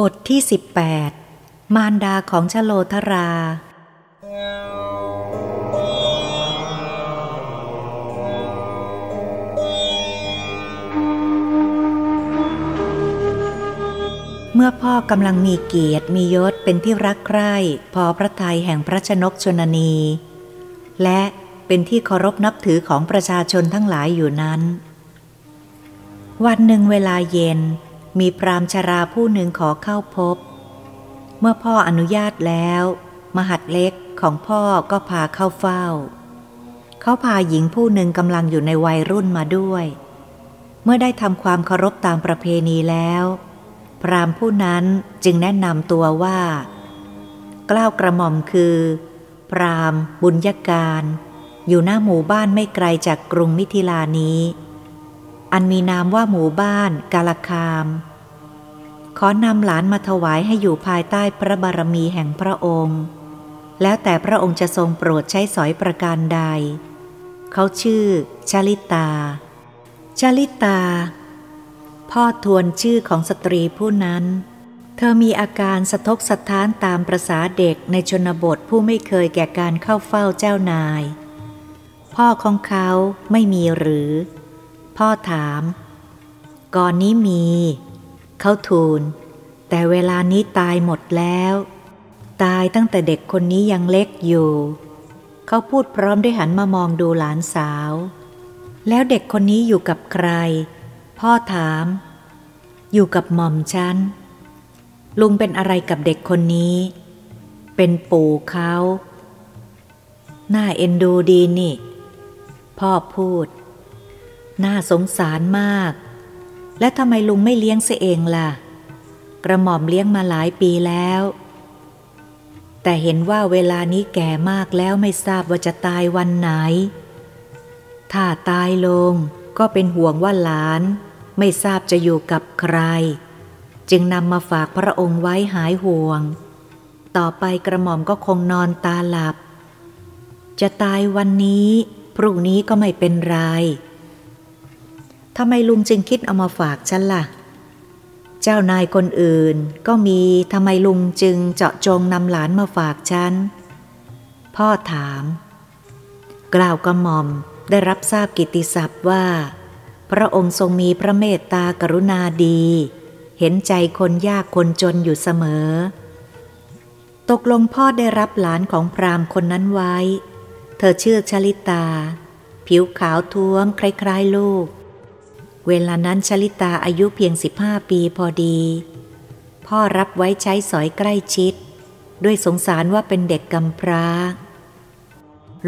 บทที่ 18 มารดาของชโลธรา เมื่อพ่อกำลังมีเกียรติมียศเป็นที่รักใคร่พอพระทัยแห่งพระชนกชนนี และเป็นที่เคารพนับถือของประชาชนทั้งหลายอยู่นั้น วันหนึ่งเวลาเย็น มีพรามชราผู้หนึ่งขอเข้าพบ เมื่อพ่ออนุญาตแล้ว มหัดเล็กของพ่อก็พาเข้าเฝ้า เขาพาหญิงผู้หนึ่งกำลังอยู่ในวัยรุ่นมาด้วย เมื่อได้ทำความเคารพตามประเพณีแล้ว พรามผู้นั้นจึงแนะนำตัวว่า กล้าวกระหม่อมคือ พรามบุญยการ อยู่หน้าหมู่บ้านไม่ไกลจากกรุงมิถิลานี้ อันมีนามว่าหมู่บ้านกาลคาม ขอนำหลานมาถวายให้อยู่ภายใต้พระบารมีแห่งพระองค์ แล้วแต่พระองค์จะทรงโปรดใช้สอยประการใด เขาชื่อชลิตาชลิตา พ่อทวนชื่อของสตรีผู้นั้น เธอมีอาการสะทกสะท้านตามประษาเด็กในชนบทผู้ไม่เคยแก่การเข้าเฝ้าเจ้านาย พ่อของเขาไม่มีหรือ พ่อถาม ก่อนนี้มี เขาทูล แต่เวลานี้ตายหมดแล้ว ตายตั้งแต่เด็กคนนี้ยังเล็กอยู่ เขาพูดพร้อมด้วยหันมามองดูหลานสาว แล้วเด็กคนนี้อยู่กับใคร พ่อถาม อยู่กับหม่อมฉัน ลุงเป็นอะไรกับเด็กคนนี้ เป็นปู่เขา น่าเอ็นดูดีนี่ พ่อพูด น่าสงสารมาก และทำไมลุงไม่เลี้ยงเสียเองล่ะ กระหม่อมเลี้ยงมาหลายปีแล้ว แต่เห็นว่าเวลานี้แก่มากแล้วไม่ทราบว่าจะตายวันไหน ถ้าตายลงก็เป็นห่วงว่าหลาน ไม่ทราบจะอยู่กับใคร จึงนำมาฝากพระองค์ไว้หายห่วง ต่อไปกระหม่อมก็คงนอนตาหลับ จะตายวันนี้ พรุ่งนี้ก็ไม่เป็นไร ทำไมลุงจึงคิดเอามาฝากฉันละ่ะ เจ้านายคนอื่นก็มีทำไมลุงจึงเจาะจงนำหลานมาฝากฉัน พ่อถาม กล่าวกระหม่อมได้รับทราบกิติศัพท์ว่า พระองค์ทรงมีพระเมตตากรุณาดี เห็นใจคนยากคนจนอยู่เสมอ ตกลงพ่อได้รับหลานของพรามคนนั้นไว้ เธอชื่อชลิตา ผิวขาวท้วมคล้ายๆลูก เวลานั้นชลิตาอายุเพียงสิบห้าปีพอดี พ่อรับไว้ใช้สอยใกล้ชิด ด้วยสงสารว่าเป็นเด็กกำพร้า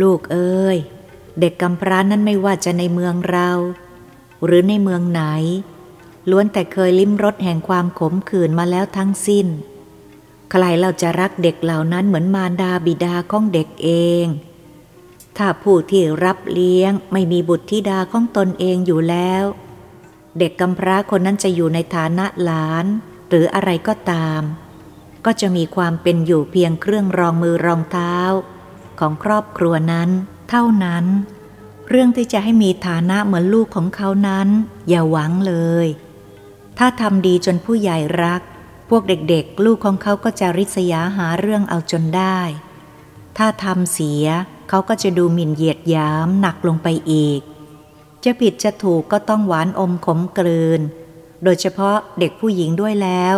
ลูกเอ้ย เด็กกำพร้านั้นไม่ว่าจะในเมืองเรา หรือในเมืองไหน ล้วนแต่เคยลิ้มรสแห่งความขมขื่นมาแล้วทั้งสิ้น ใครเราจะรักเด็กเหล่านั้นเหมือนมารดาบิดาของเด็กเองถ้าผู้ที่รับเลี้ยงไม่มีบุตรธิดาของตนเองอยู่แล้ว เด็กกำพร้าคนนั้นจะอยู่ในฐานะหลาน หรืออะไรก็ตาม ก็จะมีความเป็นอยู่เพียงเครื่องรองมือรองเท้า ของครอบครัวนั้น เท่านั้น เรื่องที่จะให้มีฐานะเหมือนลูกของเขานั้น อย่าหวังเลย ถ้าทำดีจนผู้ใหญ่รัก พวกเด็กๆ ลูกของเขาก็จะริษยาหาเรื่องเอาจนได้ ถ้าทำเสียเขาก็จะดูหมิ่นเหยียดยามหนักลงไปอีก จะผิดจะถูกก็ต้องหวานอมขมกลืน โดยเฉพาะเด็กผู้หญิงด้วยแล้ว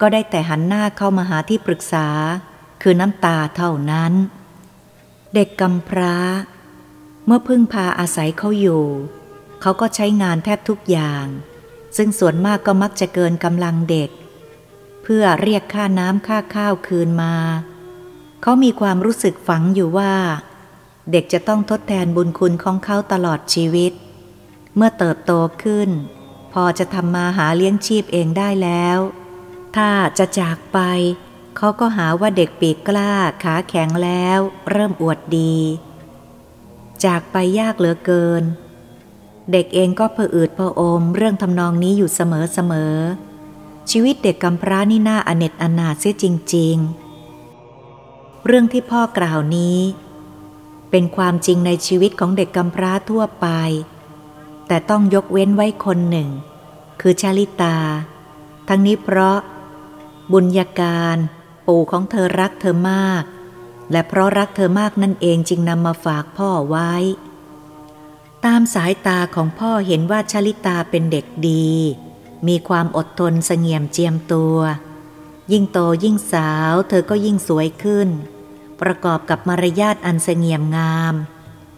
ก็ได้แต่หันหน้าเข้ามาหาที่ปรึกษา คือน้ำตาเท่านั้น เด็กกำพร้า เมื่อพึ่งพาอาศัยเขาอยู่ เขาก็ใช้งานแทบทุกอย่าง ซึ่งส่วนมากก็มักจะเกินกำลังเด็ก เพื่อเรียกค่าน้ำค่าข้าวคืนมา เขามีความรู้สึกฝังอยู่ว่า เด็กจะต้องทดแทนบุญคุณของเขาตลอดชีวิต เมื่อเติบโตขึ้น พอจะทำมาหาเลี้ยงชีพเองได้แล้ว ถ้าจะจากไป เขาก็หาว่าเด็กปีกกล้าขาแข็งแล้ว เริ่มอวดดี จากไปยากเหลือเกิน เด็กเองก็เผือดผอมเรื่องทำนองนี้อยู่เสมอเสมอชีวิตเด็กกำพร้านี่น่าอเนจอนาเสียจริง ๆ เรื่องที่พ่อกล่าวนี้ เป็นความจริงในชีวิตของเด็กกำพร้าทั่วไป แต่ต้องยกเว้นไว้คนหนึ่ง คือชาลิตา ทั้งนี้เพราะ บุญญาการปู่ของเธอรักเธอมาก และเพราะรักเธอมากนั่นเองจึงนำมาฝากพ่อไว้ ตามสายตาของพ่อเห็นว่าชาลิตาเป็นเด็กดี มีความอดทนเสงี่ยมเจียมตัว ยิ่งโตยิ่งสาวเธอก็ยิ่งสวยขึ้น ประกอบกับมารยาทอันเสงี่ยมงาม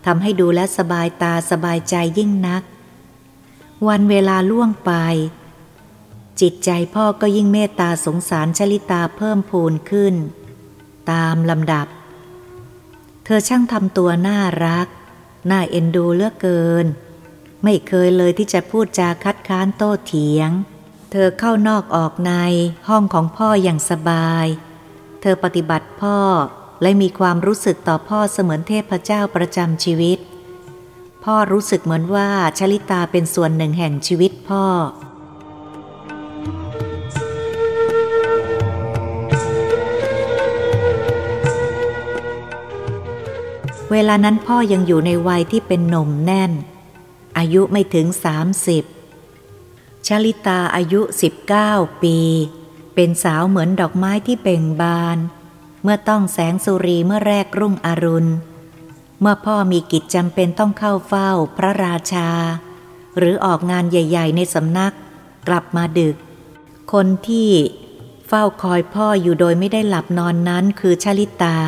ทำให้ดูและสบายตาสบายใจยิ่งนัก วันเวลาล่วงไป จิตใจพ่อก็ยิ่งเมตตาสงสารชลิตาเพิ่มพูนขึ้น ตามลำดับ เธอช่างทำตัวน่ารัก น่าเอ็นดูเลือกเกิน ไม่เคยเลยที่จะพูดจาคัดค้านโต้เถียง เธอเข้านอกออกในห้องของพ่ออย่างสบาย เธอปฏิบัติพ่อและมีความรู้สึกต่อพ่อเสมือนเทพเจ้าประจำชีวิต พ่อรู้สึกเหมือนว่าชลิตาเป็นส่วนหนึ่งแห่งชีวิตพ่อ เวลานั้นพ่อยังอยู่ในวัยที่เป็นหนุ่มแน่น อายุไม่ถึงสามสิบชลิตาอายุ 19 ปี เป็นสาวเหมือนดอกไม้ที่เบ่งบาน เมื่อต้องแสงสุรีเมื่อแรกรุ่งอรุณ เมื่อพ่อมีกิจจำเป็นต้องเข้าเฝ้าพระราชา หรือออกงานใหญ่ ๆ ในสำนัก กลับมาดึก คนที่เฝ้าคอยพ่ออยู่โดยไม่ได้หลับนอนนั้นคือชลิตา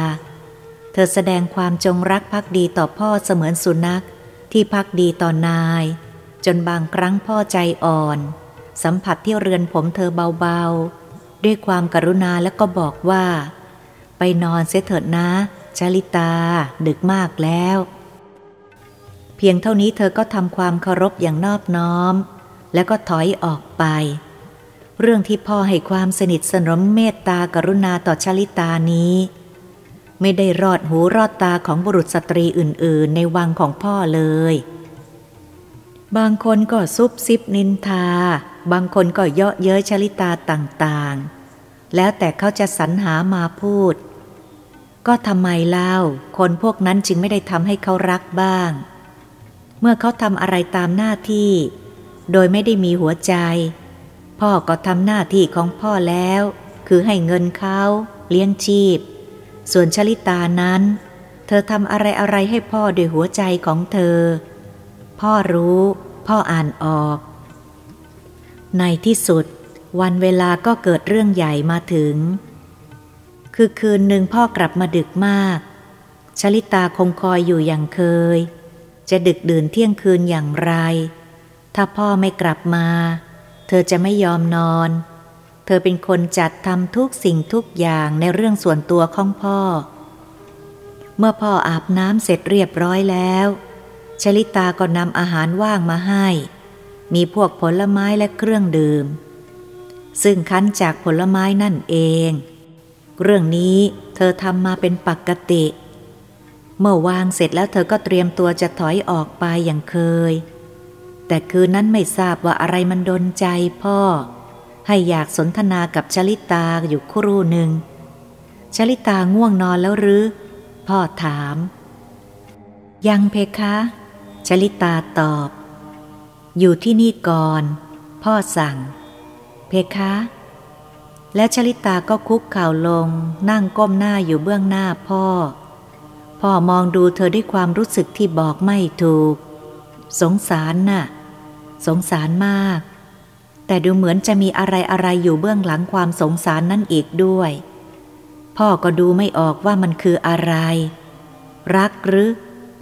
เธอแสดงความจงรักภักดีต่อพ่อเสมือนสุนัขที่พักดีต่อนาย จนบางครั้งพ่อใจอ่อน สัมผัสที่เรือนผมเธอเบาๆ ด้วยความกรุณาและก็บอกว่า ไปนอนเสียเถิดนะ ชลิตา ดึกมากแล้ว เพียงเท่านี้เธอก็ทำความเคารพอย่างนอบน้อม แล้วก็ถอยออกไป เรื่องที่พ่อให้ความสนิทสนมเมตตากรุณาต่อชลิตานี้ ไม่ได้รอดหูรอดตาของบุรุษสตรีอื่น ๆ ในวังของพ่อเลย บางคนก็ซุบซิบนินทา บางคนก็เยาะเย้ยชลิตาต่าง ๆ แล้วแต่เขาจะสรรหามาพูด ก็ทำไมเล่า คนพวกนั้นจึงไม่ได้ทำให้เขารักบ้าง เมื่อเขาทำอะไรตามหน้าที่ โดยไม่ได้มีหัวใจ พ่อก็ทำหน้าที่ของพ่อแล้ว คือให้เงินเขาเลี้ยงชีพ ส่วนชลิตานั้น เธอทำอะไรอะไรให้พ่อด้วยหัวใจของเธอ พ่อรู้ พ่ออ่านออก ในที่สุด วันเวลาก็เกิดเรื่องใหญ่มาถึง คือคืนหนึ่งพ่อกลับมาดึกมาก ชลิตาคงคอยอยู่อย่างเคย จะดึกดื่นเที่ยงคืนอย่างไร ถ้าพ่อไม่กลับมา เธอจะไม่ยอมนอน เธอเป็นคนจัดทำทุกสิ่งทุกอย่างในเรื่องส่วนตัวของพ่อ เมื่อพ่ออาบน้ำเสร็จเรียบร้อยแล้ว ชลิตาก็นำอาหารว่างมาให้ มีพวกผลไม้และเครื่องดื่ม ซึ่งคั้นจากผลไม้นั่นเอง เรื่องนี้เธอทำมาเป็นปกติ เมื่อวางเสร็จแล้วเธอก็เตรียมตัวจะถอยออกไปอย่างเคย แต่คืนนั้นไม่ทราบว่าอะไรมันดนใจพ่อ ให้อยากสนทนากับชลิตาอยู่ครู่หนึ่ง ชลิตาง่วงนอนแล้วหรือ พ่อถาม ยังเพคะชลิตาตอบ อยู่ที่นี่ก่อน พ่อสั่ง เพคะ และชลิตาก็คุกเข่าลง นั่งก้มหน้าอยู่เบื้องหน้าพ่อ พ่อมองดูเธอด้วยความรู้สึกที่บอกไม่ถูก สงสารน่ะ สงสารมาก แต่ดูเหมือนจะมีอะไรอะไรอยู่เบื้องหลังความสงสารนั่นอีกด้วย พ่อก็ดูไม่ออกว่ามันคืออะไร รักหรือ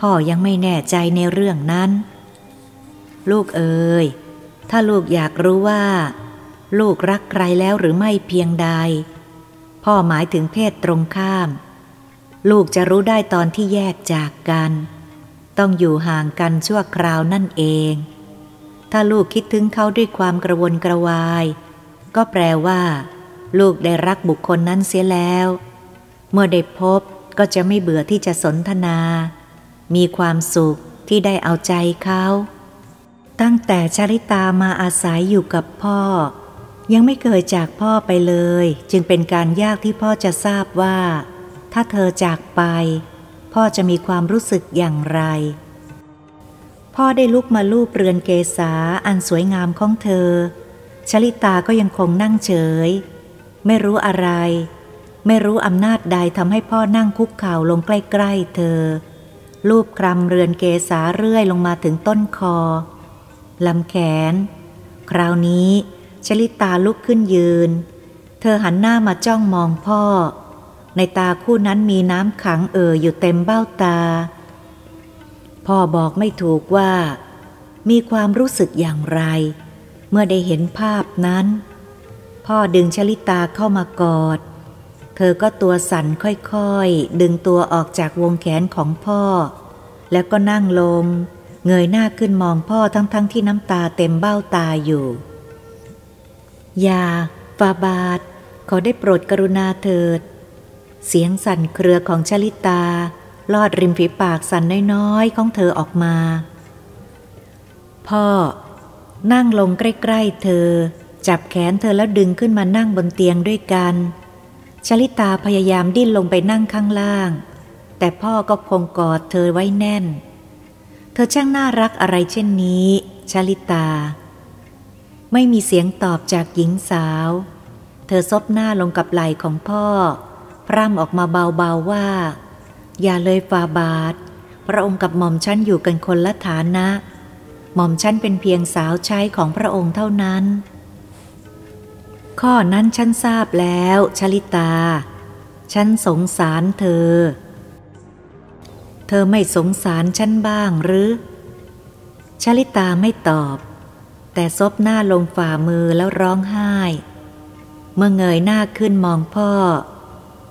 พ่อยังไม่แน่ใจในเรื่องนั้น ลูกเอ๋ยถ้าลูกอยากรู้ว่า ลูกรักใครแล้วหรือไม่เพียงใด พ่อหมายถึงเพศตรงข้าม ลูกจะรู้ได้ตอนที่แยกจากกัน ต้องอยู่ห่างกันชั่วคราวนั่นเอง ถ้าลูกคิดถึงเขาด้วยความกระวนกระวาย ก็แปลว่า ลูกได้รักบุคคลนั้นเสียแล้ว เมื่อได้พบก็จะไม่เบื่อที่จะสนทนา มีความสุขที่ได้เอาใจเขา ตั้งแต่ชริตามาอาศัยอยู่กับพ่อ ยังไม่เคยจากพ่อไปเลย จึงเป็นการยากที่พ่อจะทราบว่า ถ้าเธอจากไป พ่อจะมีความรู้สึกอย่างไร พ่อได้ลุกมาลูบเรือนเกษาอันสวยงามของเธอ ชลิตาก็ยังคงนั่งเฉย ไม่รู้อะไร ไม่รู้อำนาจใดทำให้พ่อนั่งคุกเข่าลงใกล้ๆเธอ ลูบคลำเรือนเกษาเรื่อยลงมาถึงต้นคอลำแขน คราวนี้ ชลิตาลุกขึ้นยืน เธอหันหน้ามาจ้องมองพ่อ ในตาคู่นั้นมีน้ำขังเอ่ออยู่เต็มเบ้าตา พ่อบอกไม่ถูกว่า มีความรู้สึกอย่างไร เมื่อได้เห็นภาพนั้น พ่อดึงชลิตาเข้ามากอด เธอก็ตัวสั่นค่อยๆ ดึงตัวออกจากวงแขนของพ่อ แล้วก็นั่งลง เงยหน้าขึ้นมองพ่อทั้งๆทที่น้ำตาเต็มเบ้าตาอยู่ อย่าฟาบาทขอได้โปรดกรุณาเถิด เสียงสั่นเครือของชลิตา ลอดริมฝีปากสั่นน้อยๆของเธอออกมา พ่อ นั่งลงใกล้ๆเธอ จับแขนเธอแล้วดึงขึ้นมานั่งบนเตียงด้วยกัน ชลิตาพยายามดิ้นลงไปนั่งข้างล่าง แต่พ่อก็คงกอดเธอไว้แน่น เธอช่างน่ารักอะไรเช่นนี้ ชลิตา ไม่มีเสียงตอบจากหญิงสาว เธอซบหน้าลงกับไหล่ของพ่อ พร่ำออกมาเบาๆว่า อย่าเลยฟาบาท พระองค์กับหม่อมฉันอยู่กันคนละฐานะ หม่อมฉันเป็นเพียงสาวใช้ของพระองค์เท่านั้น ข้อนั้นฉันทราบแล้วชลิตา ฉันสงสารเธอ เธอไม่สงสารฉันบ้างหรือ ชลิตาไม่ตอบ แต่ซบหน้าลงฝ่ามือแล้วร้องไห้ เมื่อเงยหน้าขึ้นมองพ่อ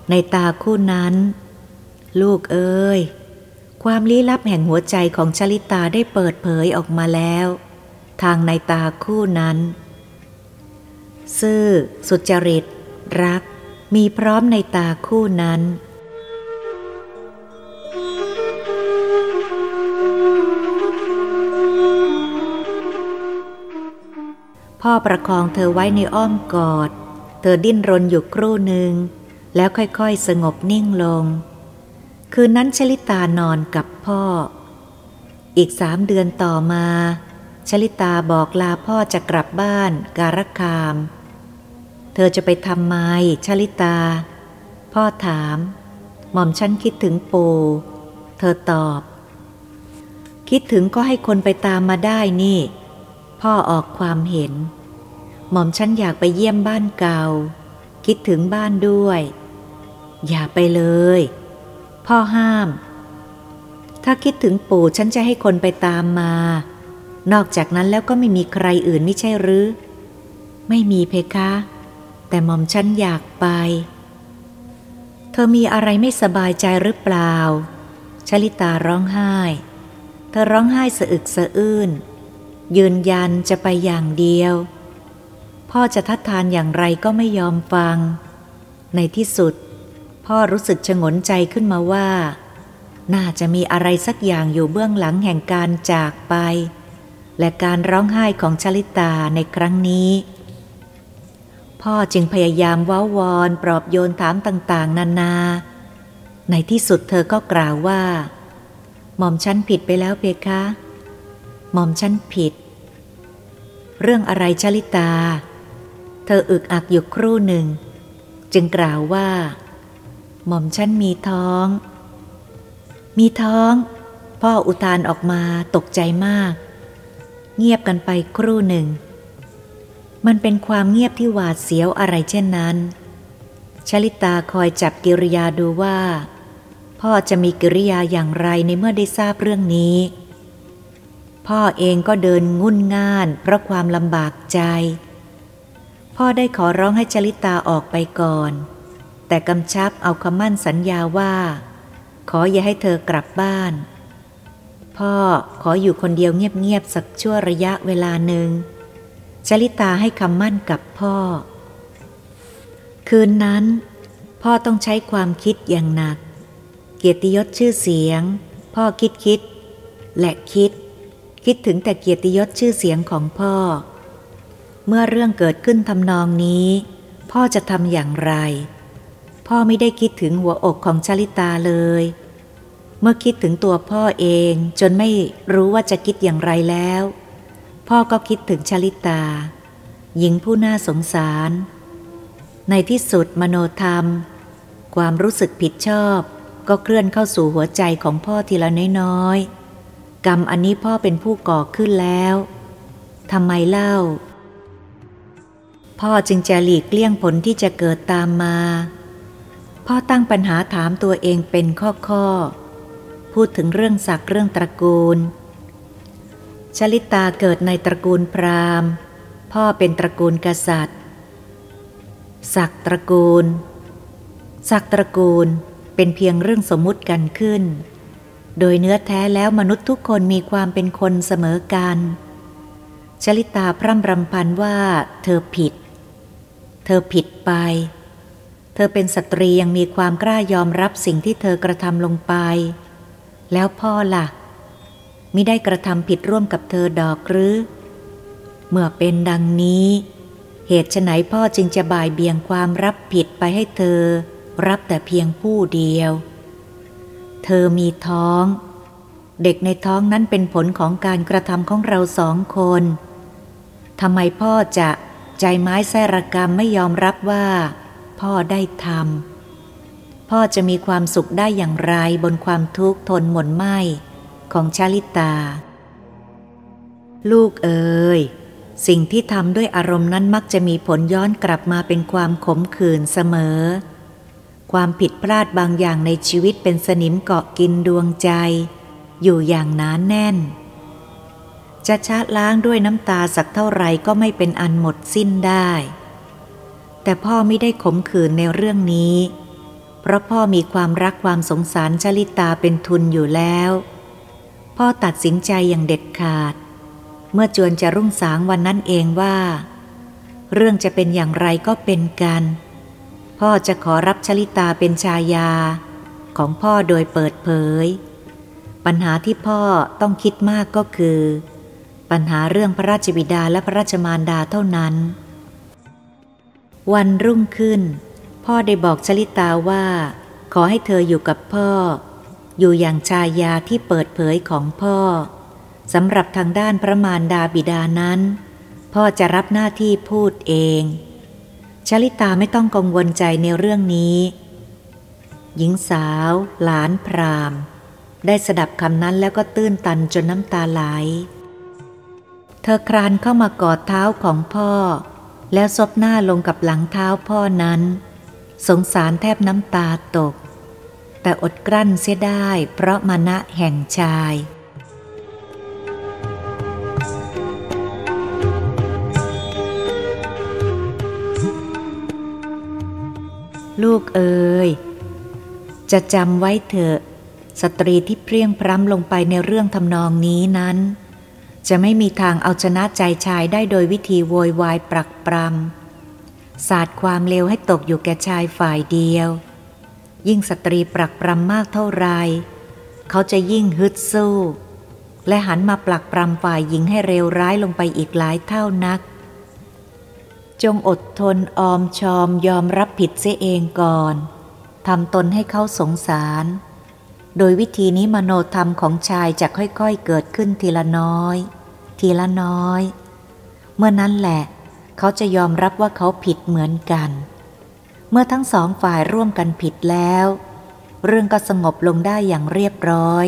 ในตาคู่นั้น ลูกเอ้ย ความลี้ลับแห่งหัวใจของชลิตาได้เปิดเผยออกมาแล้ว ทางในตาคู่นั้น ซื่อ สุจริต รัก มีพร้อมในตาคู่นั้น พ่อประคองเธอไว้ในอ้อมกอด เธอดิ้นรนอยู่ครู่หนึ่ง แล้วค่อยๆสงบนิ่งลง คืนนั้นชลิตานอนกับพ่อ อีกสามเดือนต่อมา ชลิตาบอกลาพ่อจะกลับบ้านการคาม เธอจะไปทำไมชลิตา พ่อถาม หม่อมฉันคิดถึงปูเธอตอบ คิดถึงก็ให้คนไปตามมาได้นี่ พ่อออกความเห็น หม่อมฉันอยากไปเยี่ยมบ้านเก่า คิดถึงบ้านด้วย อย่าไปเลย พ่อห้าม ถ้าคิดถึงปู่ฉันจะให้คนไปตามมา นอกจากนั้นแล้วก็ไม่มีใครอื่นไม่ใช่หรือ ไม่มีเพคะ แต่หม่อมฉันอยากไป เธอมีอะไรไม่สบายใจหรือเปล่าชลิตาร้องไห้ เธอร้องไห้สะอึกสะอื้น ยืนยันจะไปอย่างเดียว พ่อจะทัดทานอย่างไรก็ไม่ยอมฟัง ในที่สุด พ่อรู้สึกชงนใจขึ้นมาว่า น่าจะมีอะไรสักอย่างอยู่เบื้องหลังแห่งการจากไป และการร้องไห้ของชลิตาในครั้งนี้ พ่อจึงพยายามว้าวอนปลอบโยนถามต่างๆ นานา ในที่สุดเธอก็กล่าวว่า หม่อมฉันผิดไปแล้วเพคะ หม่อมฉันผิด เรื่องอะไรชลิตา เธออึกอักอยู่ครู่หนึ่ง จึงกล่าวว่า หม่อมฉันมีท้อง มีท้อง พ่ออุทานออกมาตกใจมาก เงียบกันไปครู่หนึ่ง มันเป็นความเงียบที่หวาดเสียวอะไรเช่นนั้น ชลิตาคอยจับกิริยาดูว่า พ่อจะมีกิริยาอย่างไรในเมื่อได้ทราบเรื่องนี้ พ่อเองก็เดินงุ่นง่าน เพราะความลำบากใจ พ่อได้ขอร้องให้จลิตาออกไปก่อน แต่กำชับเอาคำมั่นสัญญาว่า ขออย่าให้เธอกลับบ้าน พ่อขออยู่คนเดียวเงียบๆสักชั่วระยะเวลาหนึ่งจลิตาให้คำมั่นกับพ่อ คืนนั้น พ่อต้องใช้ความคิดอย่างหนัก เกียรติยศชื่อเสียง พ่อคิดคิด และคิด คิดถึงแต่เกียรติยศชื่อเสียงของพ่อ เมื่อเรื่องเกิดขึ้นทำนองนี้ พ่อจะทำอย่างไร พ่อไม่ได้คิดถึงหัวอกของชลิตาเลย เมื่อคิดถึงตัวพ่อเองจนไม่รู้ว่าจะคิดอย่างไรแล้ว พ่อก็คิดถึงชลิตา หญิงผู้น่าสงสาร ในที่สุดมโนธรรม ความรู้สึกผิดชอบก็เคลื่อนเข้าสู่หัวใจของพ่อทีละน้อยๆ กรรมอันนี้พ่อเป็นผู้ก่อขึ้นแล้วทำไมเล่า พ่อจึงจะหลีกเลี่ยงผลที่จะเกิดตามมา พ่อตั้งปัญหาถามตัวเองเป็นข้อๆพูดถึงเรื่องศักดิ์เรื่องตระกูล ชลิตาเกิดในตระกูลพราหมณ์ พ่อเป็นตระกูลกษัตริย์ ศักดิ์ตระกูล ศักดิ์ตระกูลเป็นเพียงเรื่องสมมุติกันขึ้น โดยเนื้อแท้แล้วมนุษย์ทุกคนมีความเป็นคนเสมอกัน ชลิตาพร่ำรำพันว่า เธอผิด เธอผิดไป เธอเป็นสตรียังมีความกล้ายอมรับสิ่งที่เธอกระทำลงไป แล้วพ่อละ่ะมิได้กระทำผิดร่วมกับเธอดอกหรือ เมื่อเป็นดังนี้ เหตุไฉนพ่อจึงจะบ่ายเบี่ยงความรับผิดไปให้เธอ รับแต่เพียงผู้เดียว เธอมีท้อง เด็กในท้องนั้นเป็นผลของการกระทำของเราสองคนทำไมพ่อจะใจไม้แสรกรรมไม่ยอมรับว่า พ่อได้ทำพ่อจะมีความสุขได้อย่างไรบนความทุกข์ทนหม่นไหมของชาลิตา ลูกเอ๋ยสิ่งที่ทำด้วยอารมณ์นั้นมักจะมีผลย้อนกลับมาเป็นความขมขื่นเสมอ ความผิดพลาดบางอย่างในชีวิตเป็นสนิมเกาะกินดวงใจ อยู่อย่างหนานแน่น จะชะล้างด้วยน้ำตาสักเท่าไรก็ไม่เป็นอันหมดสิ้นได้ แต่พ่อไม่ได้ขมขื่นในเรื่องนี้ เพราะพ่อมีความรักความสงสารชลิตาเป็นทุนอยู่แล้ว พ่อตัดสินใจอย่างเด็ดขาด เมื่อจวนจะรุ่งสางวันนั้นเองว่า เรื่องจะเป็นอย่างไรก็เป็นกัน พ่อจะขอรับชลิตาเป็นชายา ของพ่อโดยเปิดเผย ปัญหาที่พ่อต้องคิดมากก็คือ ปัญหาเรื่องพระราชบิดาและพระราชมารดาเท่านั้น วันรุ่งขึ้น พ่อได้บอกชลิตาว่า ขอให้เธออยู่กับพ่อ อยู่อย่างชายาที่เปิดเผยของพ่อสำหรับทางด้านพระมารดาบิดานั้น พ่อจะรับหน้าที่พูดเอง ชลิตาไม่ต้องกังวลใจในเรื่องนี้ หญิงสาว หลานพราม ได้สดับคำนั้นแล้วก็ตื้นตันจนน้ำตาไหล เธอครานเข้ามากอดเท้าของพ่อ แล้วซบหน้าลงกับหลังเท้าพ่อนั้น สงสารแทบน้ำตาตก แต่อดกลั้นเสียได้เพราะมานะแห่งชาย ลูกเอ๋ยจะจำไว้เถอะ สตรีที่เปรี้ยงพร้ำลงไปในเรื่องทำนองนี้นั้น จะไม่มีทางเอาชนะใจชายได้โดยวิธีโวยวายปรักปรำศาสตร์ความเลวให้ตกอยู่แก่ชายฝ่ายเดียว ยิ่งสตรีปรักปรำมากเท่าไร เขาจะยิ่งฮึดสู้ และหันมาปลักปรำฝ่ายหญิงให้เร็วร้ายลงไปอีกหลายเท่านัก จงอดทนออมชอมยอมรับผิดเสียเองก่อนทำตนให้เขาสงสาร โดยวิธีนี้มโนธรรมของชายจะค่อยๆเกิดขึ้นทีละน้อย ทีละน้อย เมื่อนั้นแหละ เขาจะยอมรับว่าเขาผิดเหมือนกัน เมื่อทั้งสองฝ่ายร่วมกันผิดแล้ว เรื่องก็สงบลงได้อย่างเรียบร้อย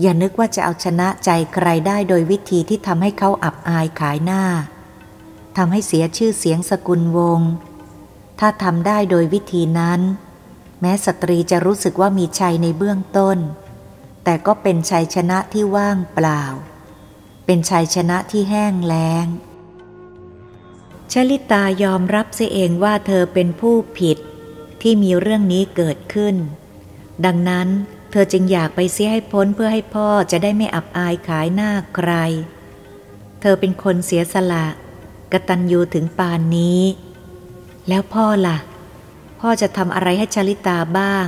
อย่านึกว่าจะเอาชนะใจใครได้โดยวิธีที่ทำให้เขาอับอายขายหน้า ทำให้เสียชื่อเสียงสกุลวง ถ้าทำได้โดยวิธีนั้น แม้สตรีจะรู้สึกว่ามีชัยในเบื้องต้น แต่ก็เป็นชัยชนะที่ว่างเปล่า เป็นชัยชนะที่แห้งแล้งชลิตายอมรับเสียเองว่าเธอเป็นผู้ผิดที่มีเรื่องนี้เกิดขึ้น ดังนั้นเธอจึงอยากไปเสียให้พ้นเพื่อให้พ่อจะได้ไม่อับอายขายหน้าใคร เธอเป็นคนเสียสละ กตัญญูถึงปานนี้ แล้วพ่อละ่ะ พ่อจะทำอะไรให้ชลิตาบ้าง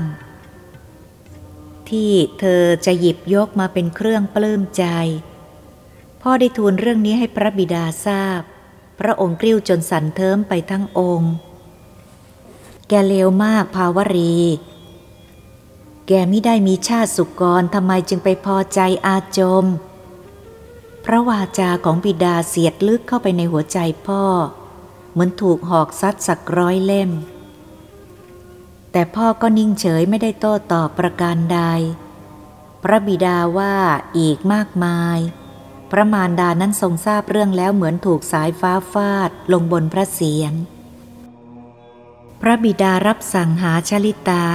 ที่เธอจะหยิบยกมาเป็นเครื่องปลื้มใจ พ่อได้ทูลเรื่องนี้ให้พระบิดาทราบ พระองค์กริ้วจนสันเทิมไปทั้งองค์ แกเลวมากภาวรี แกไม่ได้มีชาติสุกรทำไมจึงไปพอใจอาจม พระวาจาของบิดาเสียดลึกเข้าไปในหัวใจพ่อ เหมือนถูกหอกซัดสักร้อยเล่ม แต่พ่อก็นิ่งเฉยไม่ได้โต้ตอบประการใด พระบิดาว่าอีกมากมาย พระมารดานั้นทรงทราบเรื่องแล้วเหมือนถูกสายฟ้าฟาดลงบนพระเศียรพระบิดารับสั่งหาชลิตา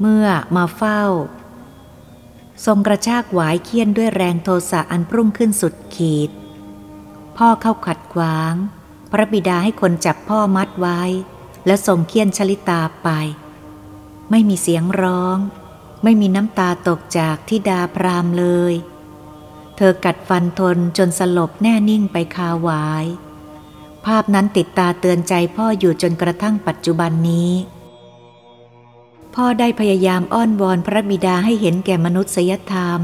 เมื่อมาเฝ้า ทรงกระชากหวายเคียนด้วยแรงโทสะอันพรุ่งขึ้นสุดขีด พ่อเข้าขัดขวาง พระบิดาให้คนจับพ่อมัดไว้ แล้วส่งเคียนชลิตาไป ไม่มีเสียงร้อง ไม่มีน้ำตาตกจากที่ดาพรามเลย เธอกัดฟันทนจนสลบแน่นิ่งไปคาหวาย ภาพนั้นติดตาเตือนใจพ่ออยู่จนกระทั่งปัจจุบันนี้ พ่อได้พยายามอ้อนวอนพระบิดาให้เห็นแก่มนุษยธรรม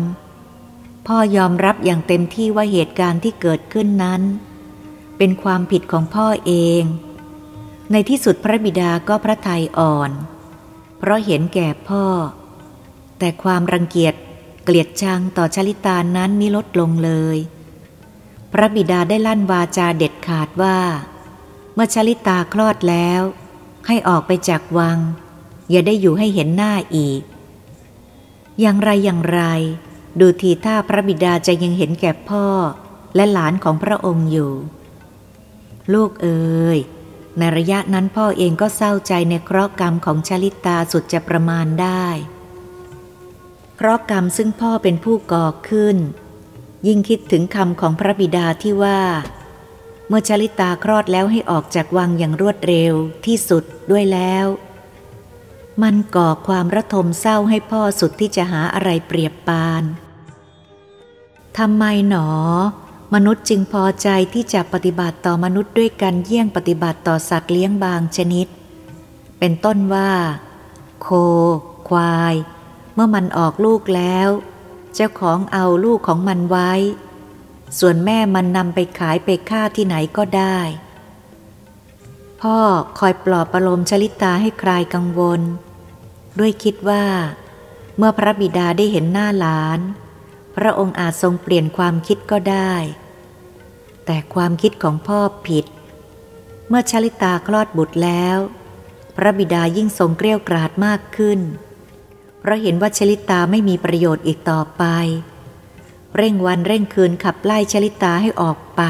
พ่อยอมรับอย่างเต็มที่ว่าเหตุการณ์ที่เกิดขึ้นนั้น เป็นความผิดของพ่อเอง ในที่สุดพระบิดาก็พระทัยอ่อน เพราะเห็นแก่พ่อ แต่ความรังเกียจเกลียดชังต่อชลิตานั้นมิลดลงเลย พระบิดาได้ลั่นวาจาเด็ดขาดว่า เมื่อชลิตาคลอดแล้ว ให้ออกไปจากวัง อย่าได้อยู่ให้เห็นหน้าอีก อย่างไรอย่างไร ดูทีท่าพระบิดาจะยังเห็นแก่พ่อและหลานของพระองค์อยู่ ลูกเอ๋ยในระยะนั้นพ่อเองก็เศร้าใจในเคราะห์กรรมของชลิตาสุดจะประมาณได้เคราะห์กรรมซึ่งพ่อเป็นผู้ก่อขึ้น ยิ่งคิดถึงคำของพระบิดาที่ว่า เมื่อชลิตาคลอดแล้วให้ออกจากวังอย่างรวดเร็วที่สุดด้วยแล้ว มันก่อความระทมเศร้าให้พ่อสุดที่จะหาอะไรเปรียบปานทำไมหนอ มนุษย์จึงพอใจที่จะปฏิบัติต่อมนุษย์ด้วยกันเยี่ยงปฏิบัติต่อสัตว์เลี้ยงบางชนิด เป็นต้นว่า โค ควาย เมื่อมันออกลูกแล้ว เจ้าของเอาลูกของมันไว้ ส่วนแม่มันนำไปขายไปฆ่าที่ไหนก็ได้ พ่อคอยปลอบประโลมชลิตาให้คลายกังวล ด้วยคิดว่า เมื่อพระบิดาได้เห็นหน้าหลาน พระองค์อาจทรงเปลี่ยนความคิดก็ได้ แต่ความคิดของพ่อผิด เมื่อชลิตาคลอดบุตรแล้ว พระบิดายิ่งทรงเกลี้ยกราดมากขึ้น เพราะเห็นว่าชลิตาไม่มีประโยชน์อีกต่อไป เร่งวันเร่งคืนขับไล่ชลิตาให้ออกไป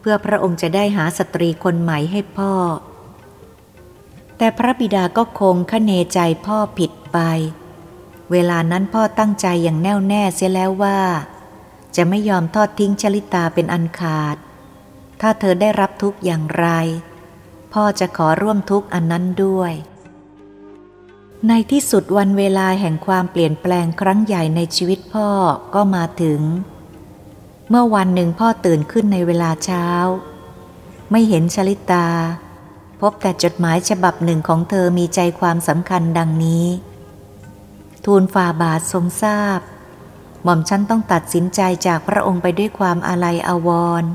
เพื่อพระองค์จะได้หาสตรีคนใหม่ให้พ่อ แต่พระบิดาก็คงคเนใจพ่อผิดไป เวลานั้นพ่อตั้งใจอย่างแน่วแน่เสียแล้วว่า จะไม่ยอมทอดทิ้งชลิตาเป็นอันขาด ถ้าเธอได้รับทุกอย่างไร พ่อจะขอร่วมทุกข์อันนั้นด้วย ในที่สุดวันเวลาแห่งความเปลี่ยนแปลงครั้งใหญ่ในชีวิตพ่อก็มาถึง เมื่อวันหนึ่งพ่อตื่นขึ้นในเวลาเช้า ไม่เห็นชลิตา พบแต่จดหมายฉบับหนึ่งของเธอมีใจความสำคัญดังนี้ ทูลฝ่าบาททรงทราบ หม่อมฉันต้องตัดสินใจจากพระองค์ไปด้วยความอาลัยอาวรณ์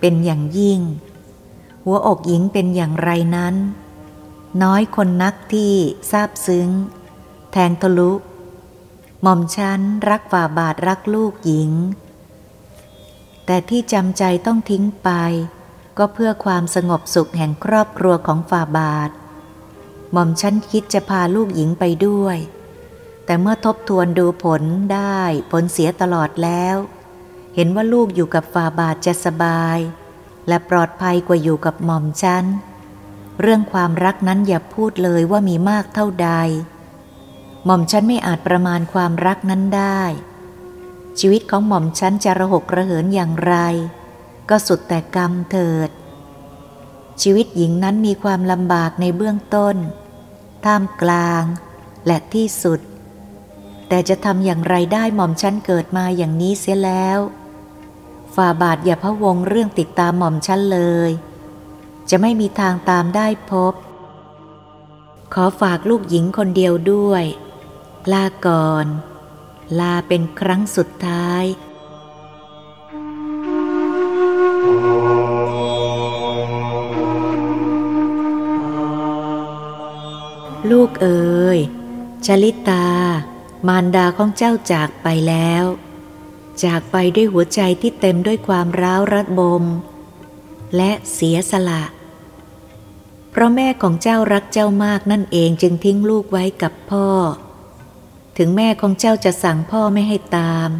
เป็นอย่างยิ่ง หัวอกหญิงเป็นอย่างไรนั้น น้อยคนนักที่ซาบซึ้ง แทงทะลุ หม่อมฉันรักฝ่าบาทรักลูกหญิง แต่ที่จำใจต้องทิ้งไป ก็เพื่อความสงบสุขแห่งครอบครัวของฝ่าบาท หม่อมฉันคิดจะพาลูกหญิงไปด้วย แต่เมื่อทบทวนดูผลได้ผลเสียตลอดแล้ว เห็นว่าลูกอยู่กับฝ่าบาทจะสบาย และปลอดภัยกว่าอยู่กับหม่อมฉันเรื่องความรักนั้นอย่าพูดเลยว่ามีมากเท่าใด หม่อมฉันไม่อาจประมาณความรักนั้นได้ ชีวิตของหม่อมฉันจะระหกระเหินอย่างไร ก็สุดแต่กรรมเถิด ชีวิตหญิงนั้นมีความลำบากในเบื้องต้น ท่ามกลาง และที่สุด แต่จะทำอย่างไรได้หม่อมฉันเกิดมาอย่างนี้เสียแล้วฝ่าบาทอย่าพะวงเรื่องติดตามหม่อมฉันเลย จะไม่มีทางตามได้พบ ขอฝากลูกหญิงคนเดียวด้วย ลาก่อน ลาเป็นครั้งสุดท้ายลูกเอ๋ยชลิตา มารดาของเจ้าจากไปแล้ว จากไปด้วยหัวใจที่เต็มด้วยความร้าวรัดบม และเสียสละ เพราะแม่ของเจ้ารักเจ้ามากนั่นเองจึงทิ้งลูกไว้กับพ่อ ถึงแม่ของเจ้าจะสั่งพ่อไม่ให้ตาม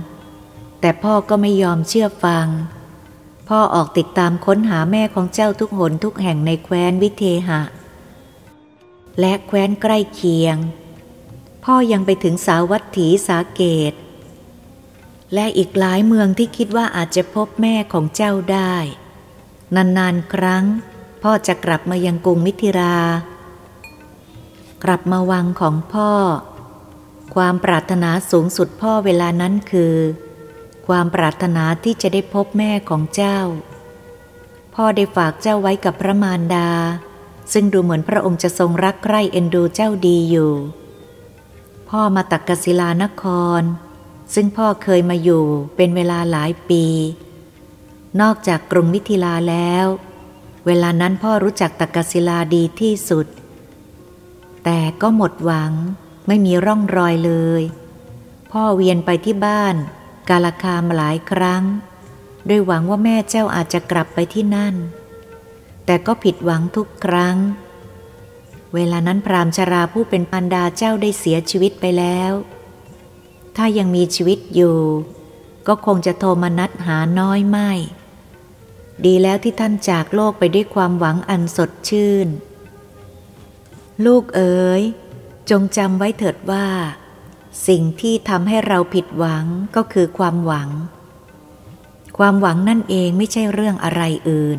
แต่พ่อก็ไม่ยอมเชื่อฟัง พ่อออกติดตามค้นหาแม่ของเจ้าทุกหนทุกแห่งในแคว้นวิเทหะ และแคว้นใกล้เคียง พ่อยังไปถึงสาวัตถีสาเกต และอีกหลายเมืองที่คิดว่าอาจจะพบแม่ของเจ้าได้ นานๆครั้ง พ่อจะกลับมายังกรุงมิถิรา กลับมาวังของพ่อ ความปรารถนาสูงสุดพ่อเวลานั้นคือ ความปรารถนาที่จะได้พบแม่ของเจ้า พ่อได้ฝากเจ้าไว้กับพระมารดา ซึ่งดูเหมือนพระองค์จะทรงรักใคร่เอ็นดูเจ้าดีอยู่ พ่อมาตักกศิลานคร ซึ่งพ่อเคยมาอยู่เป็นเวลาหลายปี นอกจากกรุงมิถิลาแล้ว เวลานั้นพ่อรู้จักตักกศิลาดีที่สุด แต่ก็หมดหวัง ไม่มีร่องรอยเลย พ่อเวียนไปที่บ้าน กาลคามหลายครั้ง ด้วยหวังว่าแม่เจ้าอาจจะกลับไปที่นั่น แต่ก็ผิดหวังทุกครั้ง เวลานั้นพรามชราผู้เป็นปันดาเจ้าได้เสียชีวิตไปแล้ว ถ้ายังมีชีวิตอยู่ ก็คงจะโทรมานัดหาน้อยไม่ ดีแล้วที่ท่านจากโลกไปด้วยความหวังอันสดชื่น ลูกเอ๋ย จงจำไว้เถิดว่า สิ่งที่ทำให้เราผิดหวังก็คือความหวัง ความหวังนั่นเองไม่ใช่เรื่องอะไรอื่น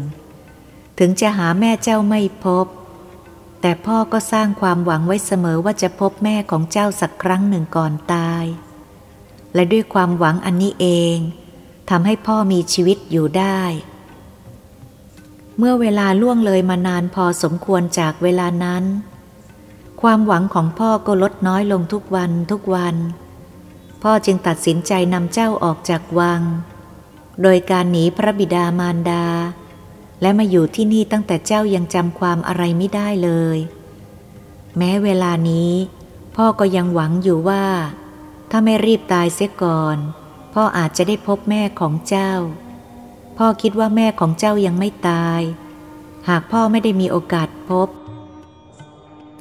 ถึงจะหาแม่เจ้าไม่พบ แต่พ่อก็สร้างความหวังไว้เสมอว่าจะพบแม่ของเจ้าสักครั้งหนึ่งก่อนตาย และด้วยความหวังอันนี้เองทำให้พ่อมีชีวิตอยู่ได้ เมื่อเวลาล่วงเลยมานานพอสมควรจากเวลานั้น ความหวังของพ่อก็ลดน้อยลงทุกวันทุกวัน พ่อจึงตัดสินใจนำเจ้าออกจากวัง โดยการหนีพระบิดามารดา และมาอยู่ที่นี่ตั้งแต่เจ้ายังจำความอะไรไม่ได้เลย แม้เวลานี้ พ่อก็ยังหวังอยู่ว่า ถ้าไม่รีบตายเสียก่อน พ่ออาจจะได้พบแม่ของเจ้า พ่อคิดว่าแม่ของเจ้ายังไม่ตาย หากพ่อไม่ได้มีโอกาสพบ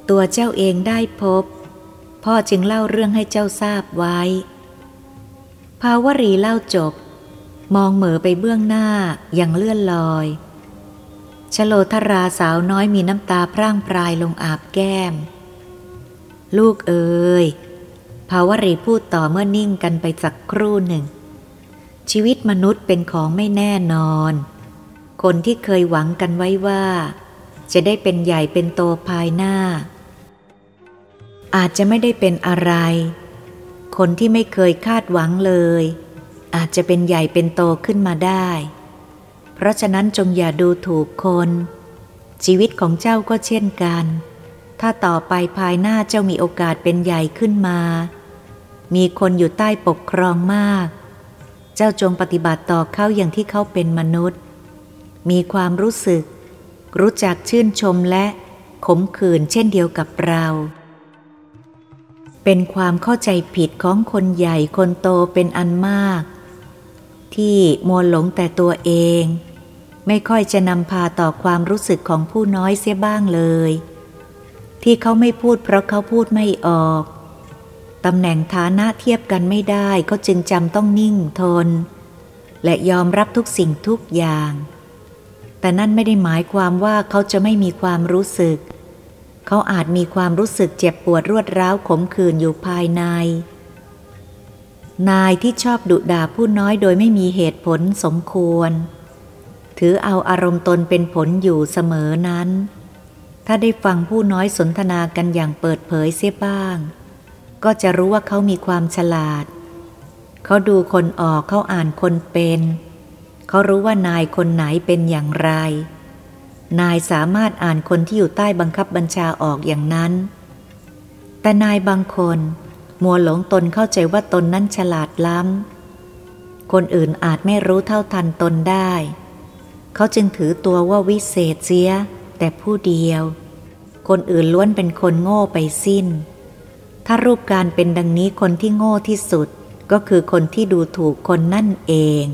ตัวเจ้าเองได้พบ พ่อจึงเล่าเรื่องให้เจ้าทราบไว้ ภาวรีเล่าจบ มองเหมอไปเบื้องหน้าอย่างเลื่อนลอยชโลธราสาวน้อยมีน้ำตาพร่างพรายลงอาบแก้ม ลูกเอ๋ยภาวรีพูดต่อเมื่อนิ่งกันไปสักครู่หนึ่ง ชีวิตมนุษย์เป็นของไม่แน่นอน คนที่เคยหวังกันไว้ว่า จะได้เป็นใหญ่เป็นโตภายหน้า อาจจะไม่ได้เป็นอะไร คนที่ไม่เคยคาดหวังเลย อาจจะเป็นใหญ่เป็นโตขึ้นมาได้ เพราะฉะนั้นจงอย่าดูถูกคน ชีวิตของเจ้าก็เช่นกัน ถ้าต่อไปภายหน้าเจ้ามีโอกาสเป็นใหญ่ขึ้นมา มีคนอยู่ใต้ปกครองมาก เจ้าจงปฏิบัติต่อเขาอย่างที่เขาเป็นมนุษย์ มีความรู้สึก รู้จักชื่นชมและขมขื่นเช่นเดียวกับเรา เป็นความเข้าใจผิดของคนใหญ่คนโตเป็นอันมาก ที่มัวหลงแต่ตัวเอง ไม่ค่อยจะนำพาต่อความรู้สึกของผู้น้อยเสียบ้างเลย ที่เขาไม่พูดเพราะเขาพูดไม่ออกตำแหน่งฐานะเทียบกันไม่ได้เขาจึงจำต้องนิ่งทน และยอมรับทุกสิ่งทุกอย่าง แต่นั่นไม่ได้หมายความว่าเขาจะไม่มีความรู้สึก เขาอาจมีความรู้สึกเจ็บปวดรวดร้าวขมขื่นอยู่ภายใน นายที่ชอบดุด่าผู้น้อยโดยไม่มีเหตุผลสมควร ถือเอาอารมณ์ตนเป็นผลอยู่เสมอนั้น ถ้าได้ฟังผู้น้อยสนทนากันอย่างเปิดเผยเสียบ้าง ก็จะรู้ว่าเขามีความฉลาด เขาดูคนออกเขาอ่านคนเป็น เขารู้ว่านายคนไหนเป็นอย่างไร นายสามารถอ่านคนที่อยู่ใต้บังคับบัญชาออกอย่างนั้น แต่นายบางคนมัวหลงตนเข้าใจว่าตนนั้นฉลาดล้ำ คนอื่นอาจไม่รู้เท่าทันตนได้ เขาจึงถือตัวว่าวิเศษเสีย แต่ผู้เดียว คนอื่นล้วนเป็นคนโง่ไปสิ้น ถ้ารูปการเป็นดังนี้คนที่โง่ที่สุดก็คือคนที่ดูถูกคนนั่นเอง